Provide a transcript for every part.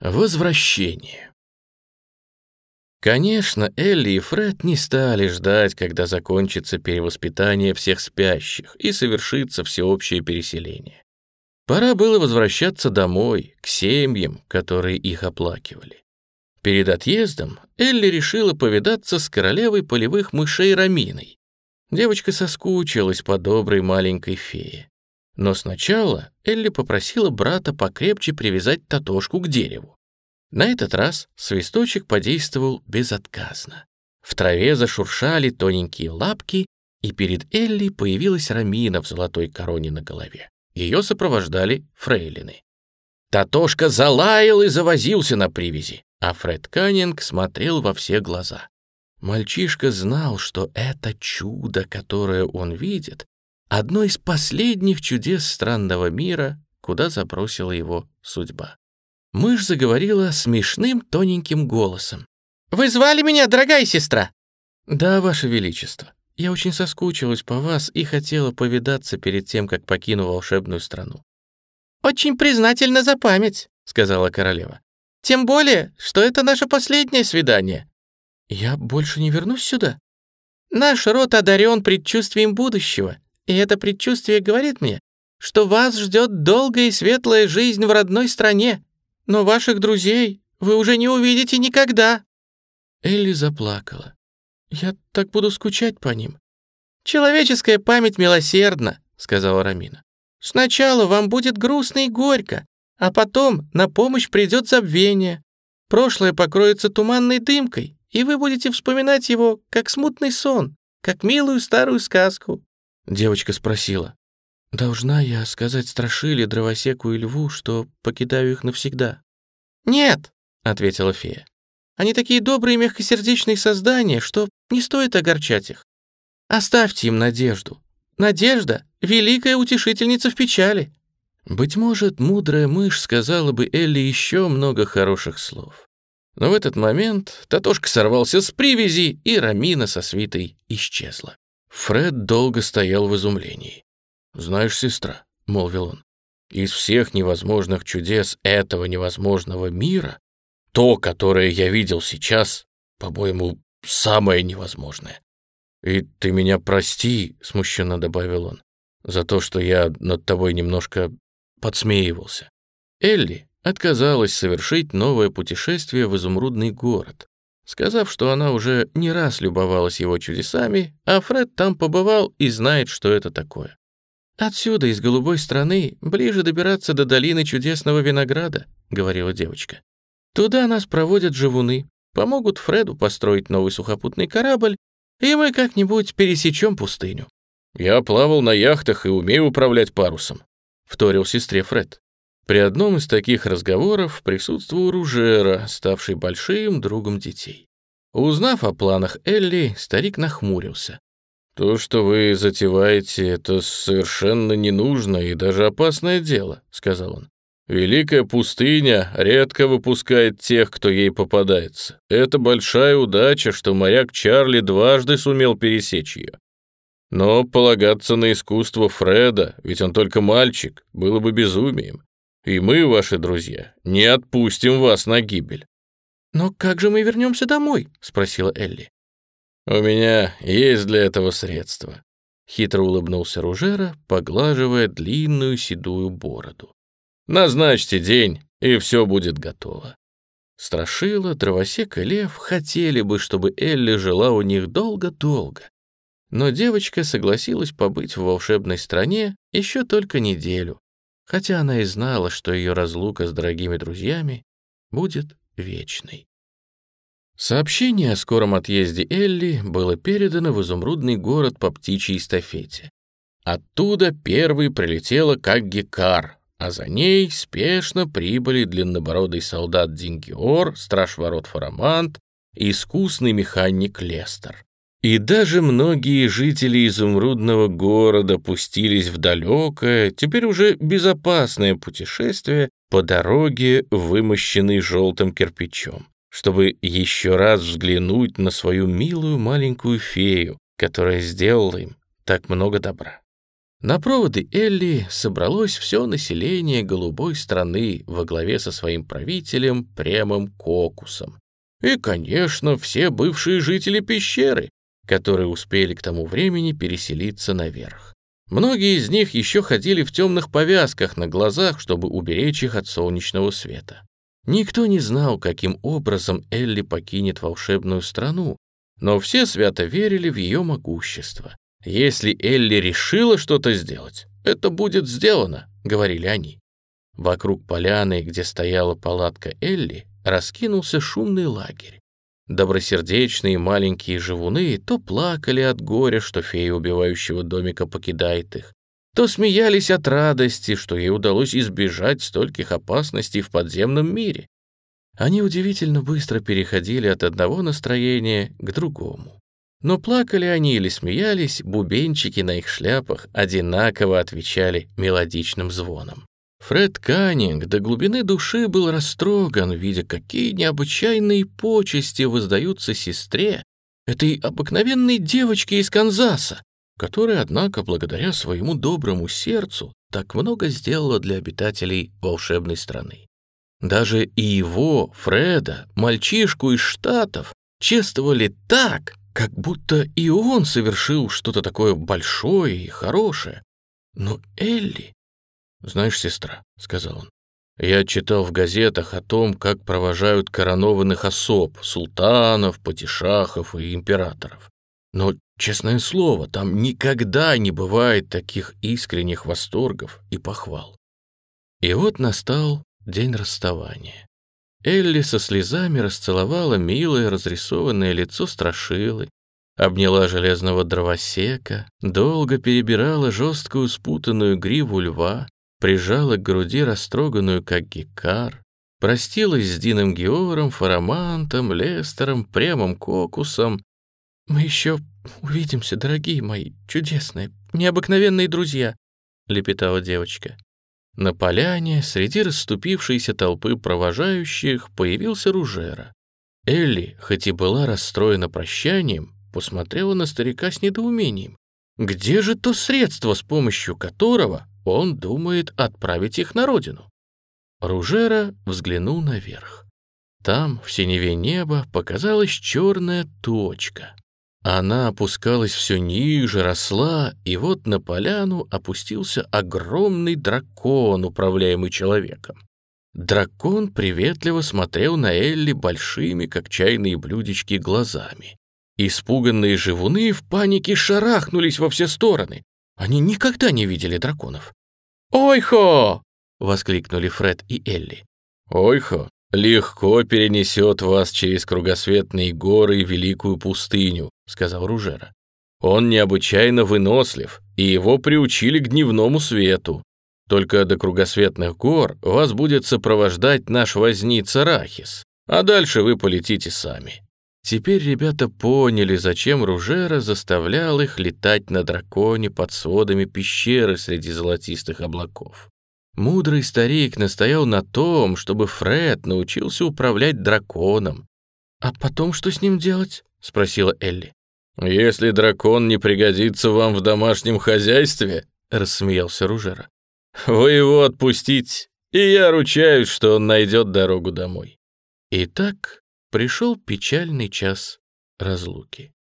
Возвращение. Конечно, Элли и Фред не стали ждать, когда закончится перевоспитание всех спящих и совершится всеобщее переселение. Пора было возвращаться домой, к семьям, которые их оплакивали. Перед отъездом Элли решила повидаться с королевой полевых мышей Раминой. Девочка соскучилась по доброй маленькой фее. Но сначала Элли попросила брата покрепче привязать Татошку к дереву. На этот раз свисточек подействовал безотказно. В траве зашуршали тоненькие лапки, и перед Элли появилась Рамина в золотой короне на голове. Ее сопровождали фрейлины. Татошка залаял и завозился на привязи, а Фред Каннинг смотрел во все глаза. Мальчишка знал, что это чудо, которое он видит, одно из последних чудес странного мира, куда забросила его судьба. Мышь заговорила смешным тоненьким голосом. «Вы звали меня, дорогая сестра?» «Да, ваше величество. Я очень соскучилась по вас и хотела повидаться перед тем, как покину волшебную страну». «Очень признательна за память», — сказала королева. «Тем более, что это наше последнее свидание». «Я больше не вернусь сюда?» «Наш род одарен предчувствием будущего, и это предчувствие говорит мне, что вас ждет долгая и светлая жизнь в родной стране, но ваших друзей вы уже не увидите никогда». Элли заплакала. «Я так буду скучать по ним». «Человеческая память милосердна», — сказала Рамина. «Сначала вам будет грустно и горько, а потом на помощь придет забвение. Прошлое покроется туманной дымкой, и вы будете вспоминать его как смутный сон, как милую старую сказку. Девочка спросила. «Должна я сказать Страшиле, Дровосеку и Льву, что покидаю их навсегда?» «Нет», — ответила фея. «Они такие добрые и мягкосердечные создания, что не стоит огорчать их. Оставьте им надежду. Надежда — великая утешительница в печали». Быть может, мудрая мышь сказала бы Элли еще много хороших слов. Но в этот момент Татошка сорвался с привязи, и Рамина со свитой исчезла. Фред долго стоял в изумлении. «Знаешь, сестра», — молвил он, — «из всех невозможных чудес этого невозможного мира, то, которое я видел сейчас, по-моему, самое невозможное. И ты меня прости», — смущенно добавил он, «за то, что я над тобой немножко подсмеивался». Элли отказалась совершить новое путешествие в изумрудный город, сказав, что она уже не раз любовалась его чудесами, а Фред там побывал и знает, что это такое. «Отсюда, из голубой страны, ближе добираться до долины чудесного винограда», — говорила девочка. «Туда нас проводят живуны, помогут Фреду построить новый сухопутный корабль, и мы как-нибудь пересечем пустыню». «Я плавал на яхтах и умею управлять парусом», — вторил сестре Фред. При одном из таких разговоров присутствовал Ружера, ставший большим другом детей. Узнав о планах Элли, старик нахмурился. «То, что вы затеваете, это совершенно ненужное и даже опасное дело», — сказал он. «Великая пустыня редко выпускает тех, кто ей попадается. Это большая удача, что моряк Чарли дважды сумел пересечь ее. Но полагаться на искусство Фреда, ведь он только мальчик, было бы безумием и мы, ваши друзья, не отпустим вас на гибель». «Но как же мы вернемся домой?» — спросила Элли. «У меня есть для этого средства», — хитро улыбнулся Ружера, поглаживая длинную седую бороду. «Назначьте день, и все будет готово». Страшила, Дровосек и Лев хотели бы, чтобы Элли жила у них долго-долго. Но девочка согласилась побыть в волшебной стране еще только неделю, хотя она и знала, что ее разлука с дорогими друзьями будет вечной. Сообщение о скором отъезде Элли было передано в изумрудный город по птичьей эстафете. Оттуда первый прилетела как Гекар, а за ней спешно прибыли длиннобородый солдат Дингиор, страж ворот Фарамант и искусный механик Лестер. И даже многие жители изумрудного города пустились в далекое, теперь уже безопасное путешествие по дороге, вымощенной желтым кирпичом, чтобы еще раз взглянуть на свою милую маленькую фею, которая сделала им так много добра. На проводы Элли собралось все население голубой страны во главе со своим правителем Премом Кокусом. И, конечно, все бывшие жители пещеры, которые успели к тому времени переселиться наверх. Многие из них еще ходили в темных повязках на глазах, чтобы уберечь их от солнечного света. Никто не знал, каким образом Элли покинет волшебную страну, но все свято верили в ее могущество. «Если Элли решила что-то сделать, это будет сделано», — говорили они. Вокруг поляны, где стояла палатка Элли, раскинулся шумный лагерь. Добросердечные маленькие живуны то плакали от горя, что фея убивающего домика покидает их, то смеялись от радости, что ей удалось избежать стольких опасностей в подземном мире. Они удивительно быстро переходили от одного настроения к другому. Но плакали они или смеялись, бубенчики на их шляпах одинаково отвечали мелодичным звоном. Фред Каннинг до глубины души был растроган, видя, какие необычайные почести воздаются сестре, этой обыкновенной девочке из Канзаса, которая, однако, благодаря своему доброму сердцу, так много сделала для обитателей волшебной страны. Даже и его, Фреда, мальчишку из Штатов, чествовали так, как будто и он совершил что-то такое большое и хорошее. Но Элли... «Знаешь, сестра», — сказал он, — «я читал в газетах о том, как провожают коронованных особ, султанов, патишахов и императоров. Но, честное слово, там никогда не бывает таких искренних восторгов и похвал». И вот настал день расставания. Элли со слезами расцеловала милое разрисованное лицо страшилы, обняла железного дровосека, долго перебирала жесткую спутанную гриву льва, прижала к груди растроганную, как гекар, простилась с Дином Геором, Фарамантом, Лестером, Прямом Кокусом. «Мы еще увидимся, дорогие мои, чудесные, необыкновенные друзья», — лепетала девочка. На поляне, среди расступившейся толпы провожающих, появился Ружера. Элли, хоть и была расстроена прощанием, посмотрела на старика с недоумением. Где же то средство, с помощью которого он думает отправить их на родину? Ружера взглянул наверх. Там, в синеве неба, показалась черная точка. Она опускалась все ниже, росла, и вот на поляну опустился огромный дракон, управляемый человеком. Дракон приветливо смотрел на Элли большими, как чайные блюдечки, глазами. Испуганные живуны в панике шарахнулись во все стороны. Они никогда не видели драконов. «Ой-хо!» — воскликнули Фред и Элли. «Ой-хо легко перенесет вас через кругосветные горы и великую пустыню», — сказал Ружера. «Он необычайно вынослив, и его приучили к дневному свету. Только до кругосветных гор вас будет сопровождать наш возница Рахис, а дальше вы полетите сами». Теперь ребята поняли, зачем Ружера заставлял их летать на драконе под сводами пещеры среди золотистых облаков. Мудрый старик настоял на том, чтобы Фред научился управлять драконом. «А потом что с ним делать?» — спросила Элли. «Если дракон не пригодится вам в домашнем хозяйстве», — рассмеялся Ружера, — «вы его отпустите, и я ручаюсь, что он найдет дорогу домой». Итак, пришел печальный час разлуки.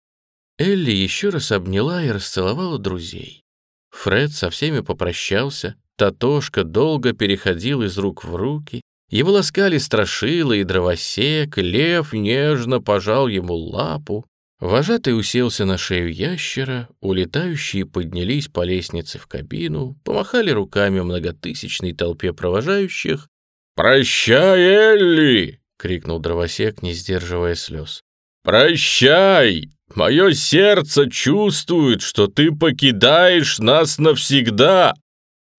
Элли еще раз обняла и расцеловала друзей. Фред со всеми попрощался, Татошка долго переходил из рук в руки, его ласкали страшила и дровосек, лев нежно пожал ему лапу, Вожатый уселся на шею ящера, улетающие поднялись по лестнице в кабину, помахали руками многотысячной толпе провожающих. «Прощай, Элли!» — крикнул дровосек, не сдерживая слез. «Прощай! Мое сердце чувствует, что ты покидаешь нас навсегда!»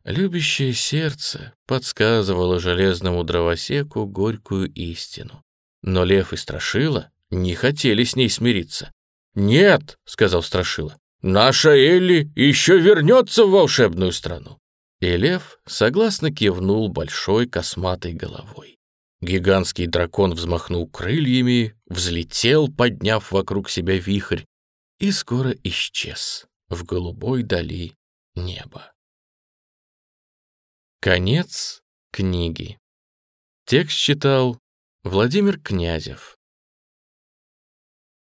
Любящее сердце подсказывало железному дровосеку горькую истину. Но лев и страшила не хотели с ней смириться. «Нет», — сказал страшила, — «наша Элли еще вернется в волшебную страну». И лев согласно кивнул большой косматой головой. Гигантский дракон взмахнул крыльями, взлетел, подняв вокруг себя вихрь, и скоро исчез в голубой дали неба. Конец книги. Текст читал Владимир Князев.